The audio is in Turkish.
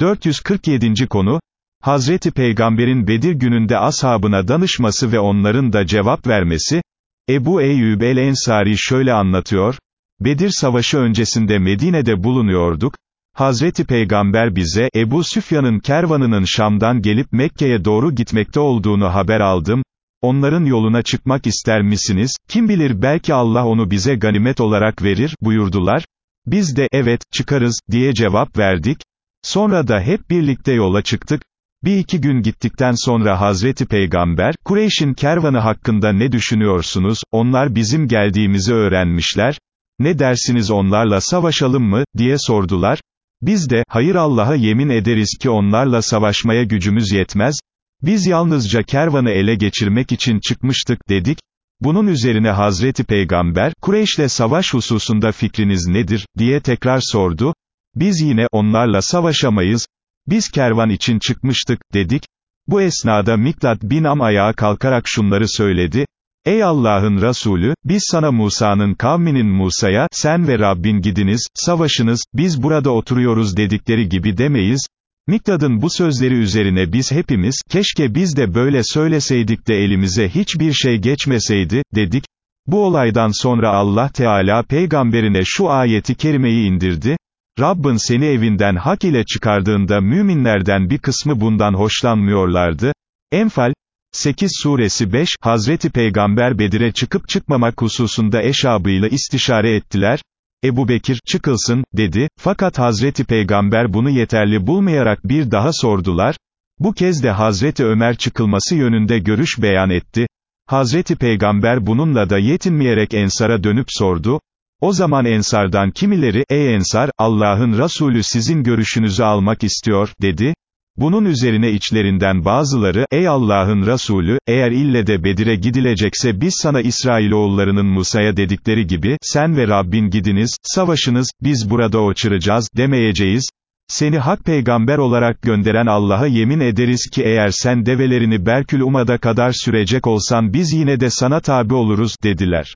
447. konu, Hazreti Peygamber'in Bedir gününde ashabına danışması ve onların da cevap vermesi, Ebu Eyyub el-Ensari şöyle anlatıyor, Bedir Savaşı öncesinde Medine'de bulunuyorduk, Hazreti Peygamber bize, Ebu Süfyan'ın kervanının Şam'dan gelip Mekke'ye doğru gitmekte olduğunu haber aldım, onların yoluna çıkmak ister misiniz, kim bilir belki Allah onu bize ganimet olarak verir, buyurdular, biz de, evet, çıkarız, diye cevap verdik, sonra da hep birlikte yola çıktık, bir iki gün gittikten sonra Hazreti Peygamber, Kureyş'in kervanı hakkında ne düşünüyorsunuz, onlar bizim geldiğimizi öğrenmişler, ne dersiniz onlarla savaşalım mı, diye sordular, biz de, hayır Allah'a yemin ederiz ki onlarla savaşmaya gücümüz yetmez, biz yalnızca kervanı ele geçirmek için çıkmıştık, dedik, bunun üzerine Hazreti Peygamber, Kureyş'le savaş hususunda fikriniz nedir, diye tekrar sordu, biz yine, onlarla savaşamayız, biz kervan için çıkmıştık, dedik, bu esnada Miklat bin Am ayağa kalkarak şunları söyledi, Ey Allah'ın Resulü, biz sana Musa'nın kavminin Musa'ya, sen ve Rabbin gidiniz, savaşınız, biz burada oturuyoruz dedikleri gibi demeyiz, Miklad'ın bu sözleri üzerine biz hepimiz, keşke biz de böyle söyleseydik de elimize hiçbir şey geçmeseydi, dedik, bu olaydan sonra Allah Teala peygamberine şu ayeti kerimeyi indirdi, Rabbin seni evinden hak ile çıkardığında müminlerden bir kısmı bundan hoşlanmıyorlardı, Enfal, 8 suresi 5, Hazreti Peygamber Bedir'e çıkıp çıkmamak hususunda eşabıyla istişare ettiler, Ebu Bekir, çıkılsın, dedi, fakat Hazreti Peygamber bunu yeterli bulmayarak bir daha sordular, bu kez de Hazreti Ömer çıkılması yönünde görüş beyan etti, Hazreti Peygamber bununla da yetinmeyerek Ensar'a dönüp sordu, o zaman Ensardan kimileri, ey Ensar, Allah'ın Resulü sizin görüşünüzü almak istiyor, dedi, bunun üzerine içlerinden bazıları, ey Allah'ın Resulü, eğer ille de Bedir'e gidilecekse biz sana İsrailoğullarının Musa'ya dedikleri gibi, sen ve Rabbin gidiniz, savaşınız, biz burada oçıracağız, demeyeceğiz, seni hak peygamber olarak gönderen Allah'a yemin ederiz ki eğer sen develerini Berkül Umad'a kadar sürecek olsan biz yine de sana tabi oluruz, dediler.